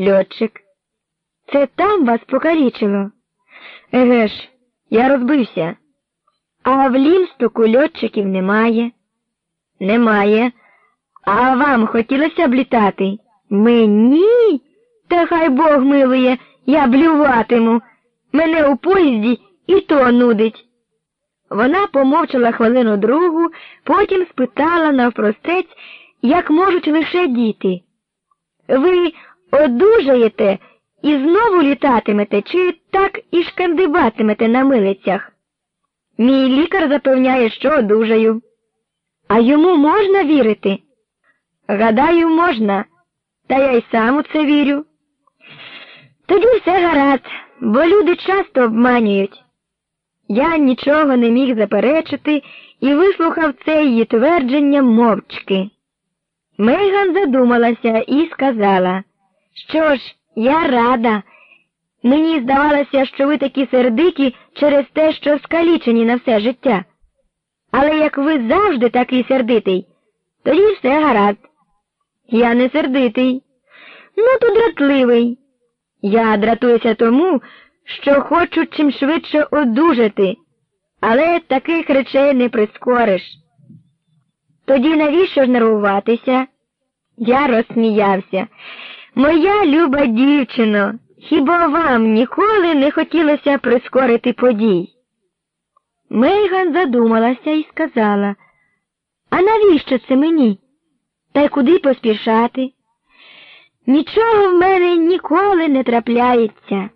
Льотчик. Це там вас покалічило? Еге ж, я розбився. А в Лімстоку льотчиків немає. Немає. А вам хотілося б літати? Мені? Та хай Бог милує, я блюватиму. Мене у поїзді і то нудить. Вона помовчала хвилину другу, потім спитала навпростець, як можуть лише діти. Ви одужаєте і знову літатимете, чи так і шкандибатимете на милицях? Мій лікар запевняє, що одужаю. А йому можна вірити? Гадаю, можна, та я й сам у це вірю. Тоді все гаразд, бо люди часто обманюють. Я нічого не міг заперечити і вислухав це її твердження мовчки. Мейган задумалася і сказала, що ж, я рада. Мені здавалося, що ви такі сердиті через те, що скалічені на все життя. Але як ви завжди такий сердитий, тоді все гаразд. Я не сердитий, ну то дратливий. Я дратуюся тому, що хочу чим швидше одужати, але таких речей не прискориш. Тоді навіщо ж нервуватися? Я розсміявся. Моя люба дівчино, хіба вам ніколи не хотілося прискорити подій? Мейган задумалася і сказала, а навіщо це мені? Та й куди поспішати? Нічого в мене ніколи не трапляється.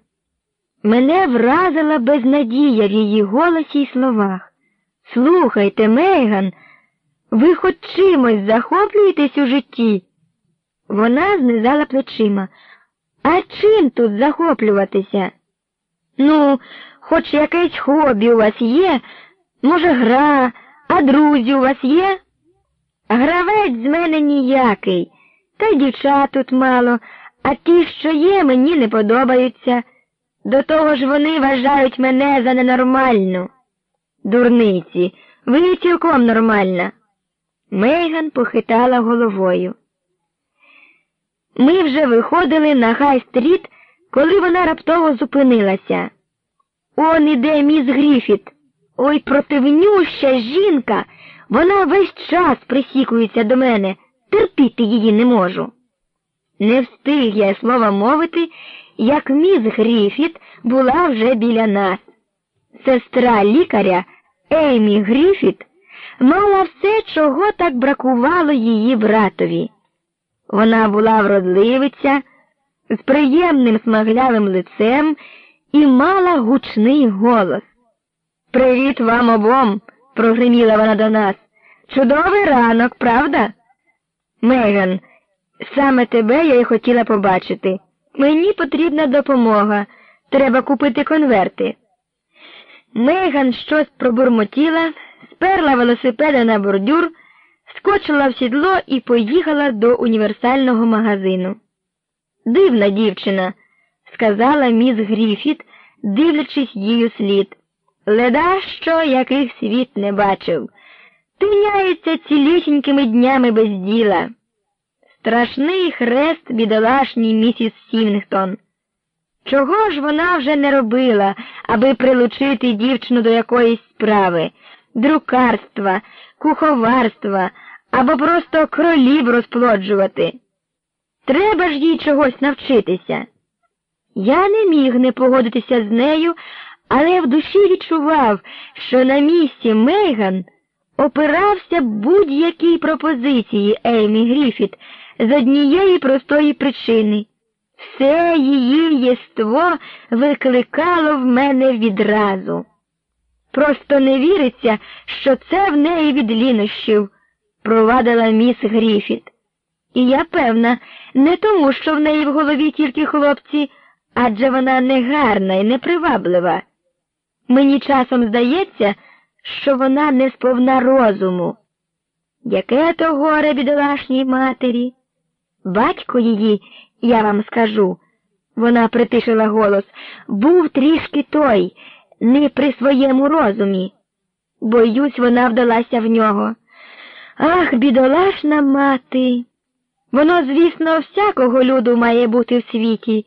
Мене вразила безнадія в її голосі й словах. Слухайте, Мейган, ви хоч чимось захоплюєтесь у житті? Вона знизала плечима. А чим тут захоплюватися? Ну, хоч якесь хобі у вас є, може, гра, а друзі у вас є? Гравець з мене ніякий, та й дівчат тут мало, а ті, що є, мені не подобаються. До того ж вони вважають мене за ненормальну. Дурниці, ви цілком нормальна. Мейган похитала головою. Ми вже виходили на Хай-стріт, коли вона раптово зупинилася. Он іде міс Гріфіт. Ой, противнюща жінка. Вона весь час присікується до мене, терпіти її не можу. Не встиг я слова мовити, як міс Гріфіт була вже біля нас. Сестра лікаря Еймі Гріфіт мала все, чого так бракувало її братові. Вона була вродливиця з приємним смаглявим лицем і мала гучний голос. Привіт вам обом, прогриміла вона до нас. Чудовий ранок, правда? Меган, саме тебе я й хотіла побачити. Мені потрібна допомога. Треба купити конверти. Меган щось пробурмотіла, сперла велосипеда на бордюр, скочила в сідло і поїхала до універсального магазину. Дивна дівчина, сказала міс Гріфіт, дивлячись її слід. Леда що яких світ не бачив. Тиняється цілісінькими днями без діла. Страшний хрест бідолашній місіс Сівнгтон. Чого ж вона вже не робила, аби прилучити дівчину до якоїсь справи, друкарства, куховарства або просто кролів розплоджувати? Треба ж їй чогось навчитися. Я не міг не погодитися з нею, але в душі відчував, що на місці Мейган опирався будь-якій пропозиції Еймі Гріфіт з однієї простої причини. Все її єство викликало в мене відразу. Просто не віриться, що це в неї від лінощів, провадила міс Гріфіт. І я певна, не тому, що в неї в голові тільки хлопці, адже вона негарна і неприваблива. Мені часом здається, що вона не сповна розуму. Яке то горе бідолашній матері? Батько її, я вам скажу, вона притишила голос, був трішки той, не при своєму розумі. Боюсь, вона вдалася в нього. Ах, бідолашна мати. Воно, звісно, всякого люду має бути в світі,